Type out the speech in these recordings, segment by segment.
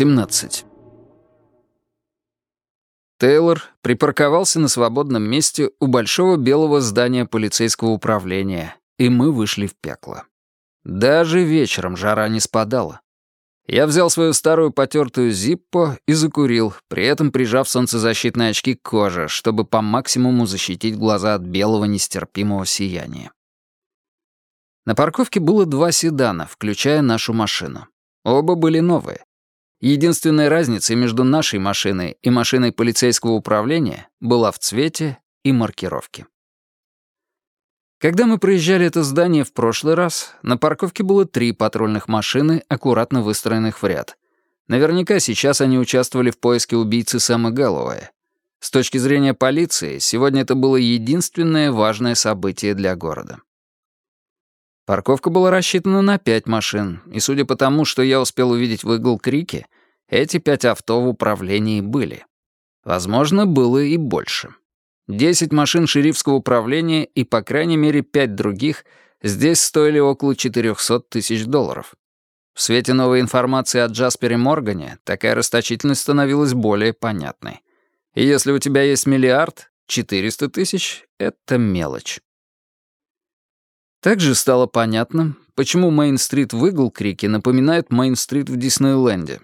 17. Тейлор припарковался на свободном месте у большого белого здания полицейского управления, и мы вышли в пекло. Даже вечером жара не спадала. Я взял свою старую потертую зиппо и закурил, при этом прижав солнцезащитные очки к коже, чтобы по максимуму защитить глаза от белого нестерпимого сияния. На парковке было два седана, включая нашу машину. Оба были новые. Единственная разница между нашей машиной и машиной полицейского управления была в цвете и маркировке. Когда мы проезжали это здание в прошлый раз, на парковке было три патрульных машины, аккуратно выстроенных в ряд. Наверняка сейчас они участвовали в поиске убийцы Сэма Гэллоуэя. С точки зрения полиции, сегодня это было единственное важное событие для города. Парковка была рассчитана на пять машин, и судя по тому, что я успел увидеть в Игл-Крике, эти пять авто в управлении были. Возможно, было и больше. Десять машин шерифского управления и, по крайней мере, пять других здесь стоили около 400 тысяч долларов. В свете новой информации о Джаспере Моргане такая расточительность становилась более понятной. И если у тебя есть миллиард, 400 тысяч — это мелочь. Также стало понятно, почему Мейн-стрит в Игл-Крике напоминает Мейн-стрит в Диснейленде.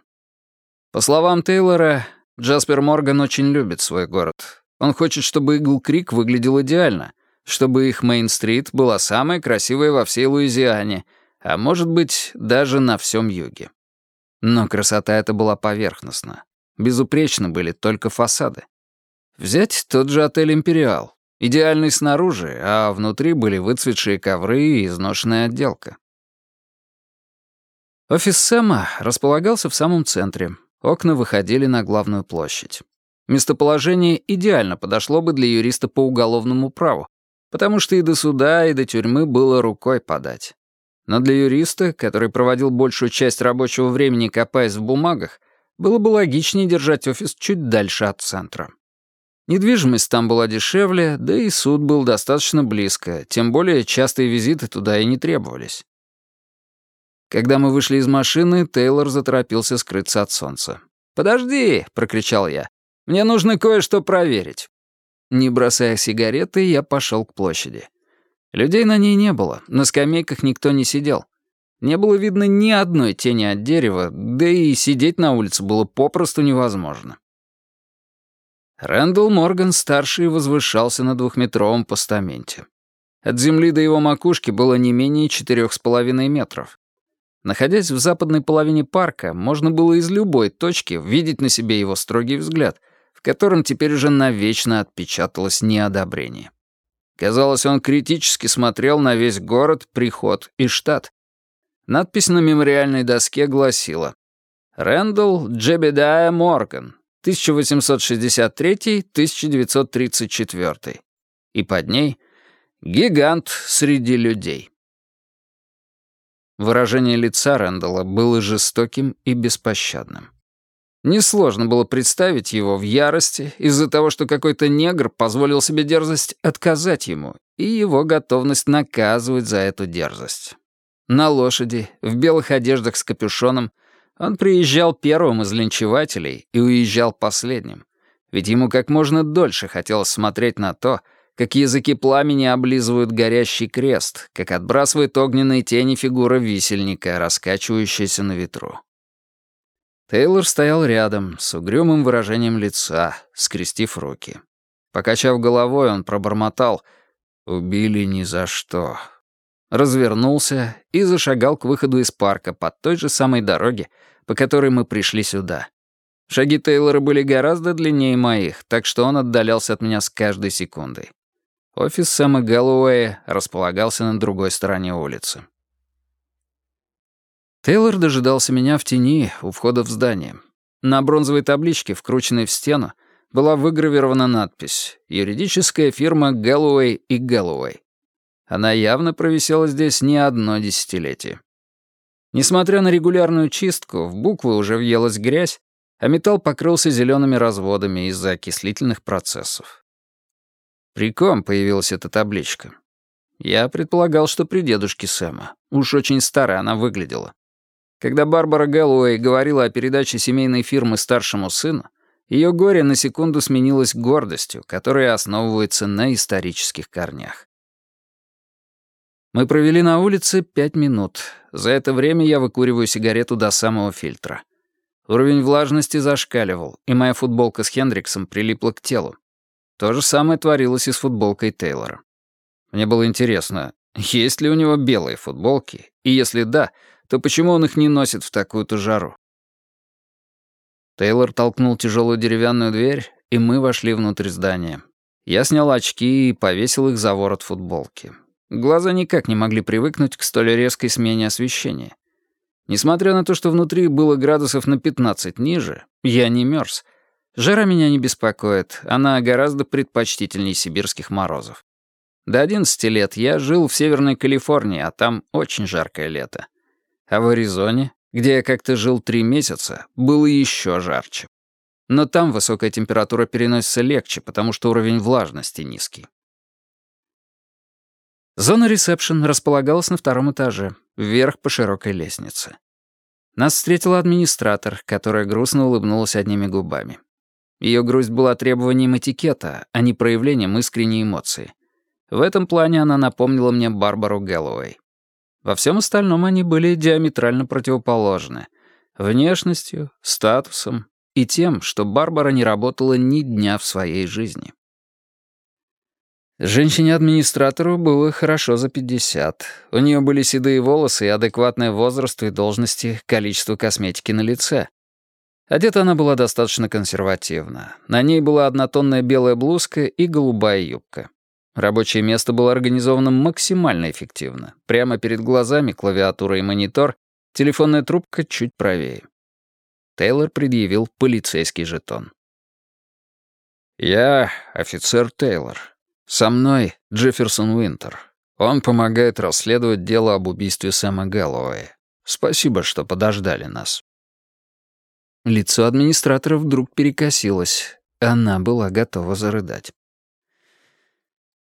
По словам Тейлора, Джаспер Морган очень любит свой город. Он хочет, чтобы Игл-Крик выглядел идеально, чтобы их Мейн-стрит была самая красивая во всей Луизиане, а может быть, даже на всем юге. Но красота эта была поверхностна. Безупречны были только фасады. Взять тот же отель «Империал». Идеальный снаружи, а внутри были выцветшие ковры и изношенная отделка. Офис Сэма располагался в самом центре. Окна выходили на главную площадь. Местоположение идеально подошло бы для юриста по уголовному праву, потому что и до суда, и до тюрьмы было рукой подать. Но для юриста, который проводил большую часть рабочего времени копаясь в бумагах, было бы логичнее держать офис чуть дальше от центра. Недвижимость там была дешевле, да и суд был достаточно близко, тем более частые визиты туда и не требовались. Когда мы вышли из машины, Тейлор заторопился скрыться от солнца. «Подожди!» — прокричал я. «Мне нужно кое-что проверить». Не бросая сигареты, я пошел к площади. Людей на ней не было, на скамейках никто не сидел. Не было видно ни одной тени от дерева, да и сидеть на улице было попросту невозможно. Рэндалл Морган-старший возвышался на двухметровом постаменте. От земли до его макушки было не менее четырех с половиной метров. Находясь в западной половине парка, можно было из любой точки видеть на себе его строгий взгляд, в котором теперь уже навечно отпечаталось неодобрение. Казалось, он критически смотрел на весь город, приход и штат. Надпись на мемориальной доске гласила «Рэндалл Джебедая Морган, 1863-1934. И под ней «Гигант среди людей». Выражение лица Рэндалла было жестоким и беспощадным. Несложно было представить его в ярости из-за того, что какой-то негр позволил себе дерзость отказать ему, и его готовность наказывать за эту дерзость. На лошади, в белых одеждах с капюшоном — он приезжал первым из линчевателей и уезжал последним, ведь ему как можно дольше хотелось смотреть на то, как языки пламени облизывают горящий крест, как отбрасывает огненные тени фигура висельника, раскачивающаяся на ветру. Тейлор стоял рядом, с угрюмым выражением лица, скрестив руки. Покачав головой, он пробормотал «Убили ни за что». Развернулся и зашагал к выходу из парка по той же самой дороге, по которой мы пришли сюда. Шаги Тейлора были гораздо длиннее моих, так что он отдалялся от меня с каждой секундой. Офис Сэма Гэллоуэя располагался на другой стороне улицы. Тейлор дожидался меня в тени у входа в здание. На бронзовой табличке, вкрученной в стену, была выгравирована надпись «Юридическая фирма Гэллоуэй и Гэллоуэй». Она явно провисела здесь не одно десятилетие. Несмотря на регулярную чистку, в буквы уже въелась грязь, а металл покрылся зелеными разводами из-за окислительных процессов. При ком появилась эта табличка? Я предполагал, что при дедушке Сэма. Уж очень старая она выглядела. Когда Барбара Гэллоуэй говорила о передаче семейной фирмы старшему сыну, ее горе на секунду сменилось гордостью, которая основывается на исторических корнях. Мы провели на улице пять минут. За это время я выкуриваю сигарету до самого фильтра. Уровень влажности зашкаливал, и моя футболка с Хендриксом прилипла к телу. То же самое творилось и с футболкой Тейлора. Мне было интересно, есть ли у него белые футболки, и если да, то почему он их не носит в такую-то жару? Тейлор толкнул тяжелую деревянную дверь, и мы вошли внутрь здания. Я снял очки и повесил их за ворот футболки. Глаза никак не могли привыкнуть к столь резкой смене освещения. Несмотря на то, что внутри было градусов на 15 ниже, я не мерз. Жара меня не беспокоит, она гораздо предпочтительнее сибирских морозов. До 11 лет я жил в Северной Калифорнии, а там очень жаркое лето. А в Аризоне, где я как-то жил три месяца, было еще жарче. Но там высокая температура переносится легче, потому что уровень влажности низкий. Зона ресепшн располагалась на втором этаже, вверх по широкой лестнице. Нас встретила администратор, которая грустно улыбнулась одними губами. Ее грусть была требованием этикета, а не проявлением искренней эмоции. В этом плане она напомнила мне Барбару Гэллоуэй. Во всем остальном они были диаметрально противоположны. Внешностью, статусом и тем, что Барбара не работала ни дня в своей жизни. Женщине-администратору было хорошо за 50. У нее были седые волосы и адекватное возрасту и должности, количество косметики на лице. Одета она была достаточно консервативно. На ней была однотонная белая блузка и голубая юбка. Рабочее место было организовано максимально эффективно. Прямо перед глазами клавиатура и монитор, телефонная трубка чуть правее. Тейлор предъявил полицейский жетон. «Я офицер Тейлор. Со мной Джефферсон Уинтер. Он помогает расследовать дело об убийстве Сэма Гэллоуэя. Спасибо, что подождали нас». Лицо администратора вдруг перекосилось. Она была готова зарыдать.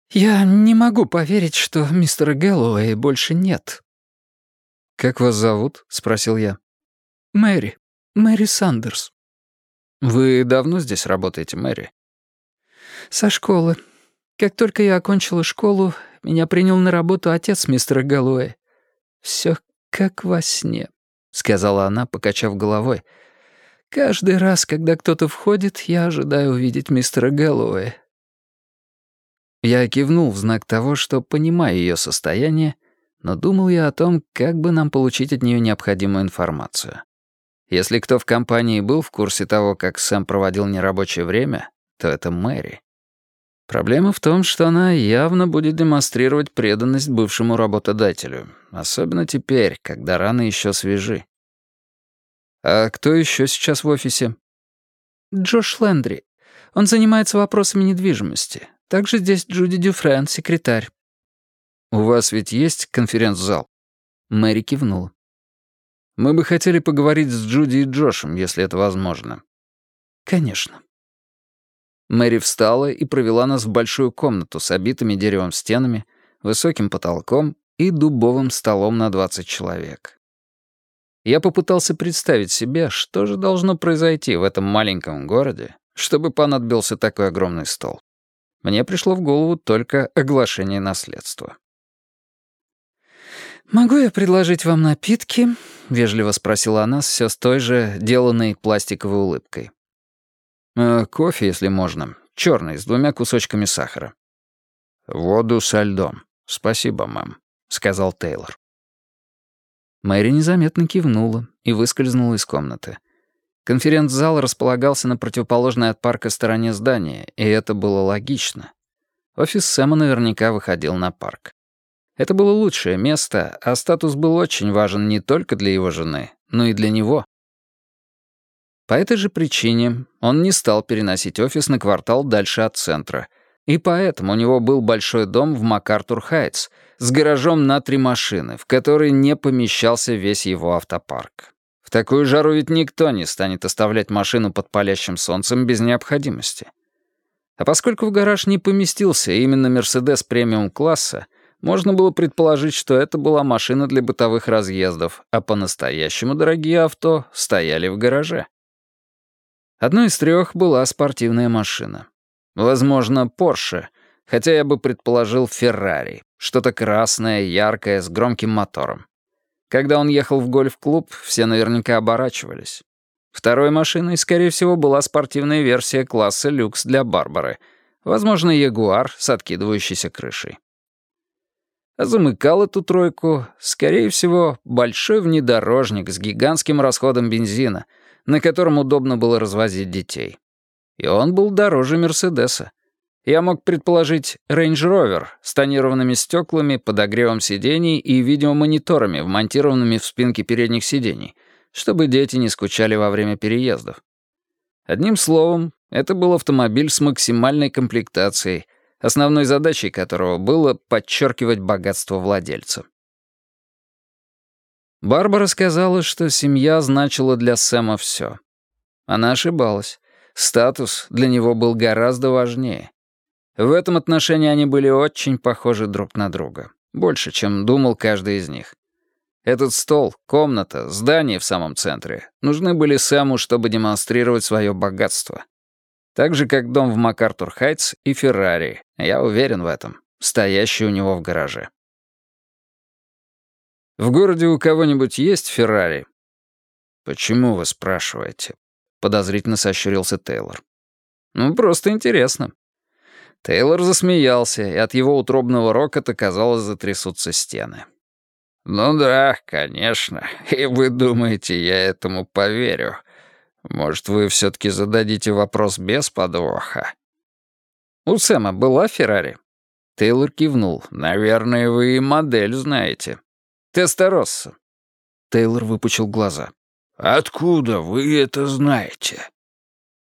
«Я не могу поверить, что мистера Гэллоуэй больше нет». «Как вас зовут?» — спросил я. «Мэри. Мэри Сандерс». «Вы давно здесь работаете, Мэри?» «Со школы. Как только я окончила школу, меня принял на работу отец мистера Гэллоуэя. Все как во сне», — сказала она, покачав головой. «Каждый раз, когда кто-то входит, я ожидаю увидеть мистера Гэллоуэя. Я кивнул в знак того, что понимаю ее состояние, но думал я о том, как бы нам получить от нее необходимую информацию. Если кто в компании был в курсе того, как Сэм проводил нерабочее время, то это Мэри. Проблема в том, что она явно будет демонстрировать преданность бывшему работодателю, особенно теперь, когда раны еще свежи. А кто еще сейчас в офисе? Джош Лендри. Он занимается вопросами недвижимости. Также здесь Джуди Дюфрен, секретарь». «У вас ведь есть конференц-зал?» Мэри кивнула. «Мы бы хотели поговорить с Джуди и Джошем, если это возможно». «Конечно». Мэри встала и провела нас в большую комнату с обитыми деревом стенами, высоким потолком и дубовым столом на 20 человек. Я попытался представить себе, что же должно произойти в этом маленьком городе, чтобы понадобился такой огромный стол. Мне пришло в голову только оглашение наследства. «Могу я предложить вам напитки?» — вежливо спросила она все с той же деланной пластиковой улыбкой. «Э, «Кофе, если можно. Черный, с двумя кусочками сахара». «Воду со льдом. Спасибо, мэм», — сказал Тейлор. Мэри незаметно кивнула и выскользнула из комнаты. Конференц-зал располагался на противоположной от парка стороне здания, и это было логично. Офис Сэма наверняка выходил на парк. Это было лучшее место, а статус был очень важен не только для его жены, но и для него. По этой же причине он не стал переносить офис на квартал дальше от центра, и поэтому у него был большой дом в МакАртур-Хайтс с гаражом на три машины, в который не помещался весь его автопарк. В такую жару ведь никто не станет оставлять машину под палящим солнцем без необходимости. А поскольку в гараж не поместился именно «Мерседес» премиум-класса, можно было предположить, что это была машина для бытовых разъездов, а по-настоящему дорогие авто стояли в гараже. Одной из трех была спортивная машина. Возможно, Порше, хотя я бы предположил Феррари, что-то красное, яркое, с громким мотором. Когда он ехал в гольф-клуб, все наверняка оборачивались. Второй машиной, скорее всего, была спортивная версия класса люкс для Барбары, возможно, Ягуар с откидывающейся крышей. А замыкал эту тройку, скорее всего, большой внедорожник с гигантским расходом бензина, на котором удобно было развозить детей. И он был дороже Мерседеса. Я мог предположить Range Rover с тонированными стеклами, подогревом сидений и видеомониторами, вмонтированными в спинки передних сидений, чтобы дети не скучали во время переездов. Одним словом, это был автомобиль с максимальной комплектацией — основной задачей которого было подчеркивать богатство владельца. Барбара сказала, что семья значила для Сэма все. Она ошибалась. Статус для него был гораздо важнее. В этом отношении они были очень похожи друг на друга. Больше, чем думал каждый из них. Этот стол, комната, здание в самом центре нужны были Сэму, чтобы демонстрировать свое богатство. Так же, как дом в МакАртур-Хайтс и Феррари, я уверен в этом, стоящий у него в гараже. В городе у кого-нибудь есть Феррари? Почему вы спрашиваете? Подозрительно сощурился Тейлор. Ну, просто интересно. Тейлор засмеялся, и от его утробного рокота, казалось, затрясутся стены. «Ну да, конечно. И вы думаете, я этому поверю. Может, вы все-таки зададите вопрос без подвоха?» «У Сэма была Феррари?» Тейлор кивнул. «Наверное, вы и модель знаете. Тесторосса». Тейлор выпучил глаза. «Откуда вы это знаете?»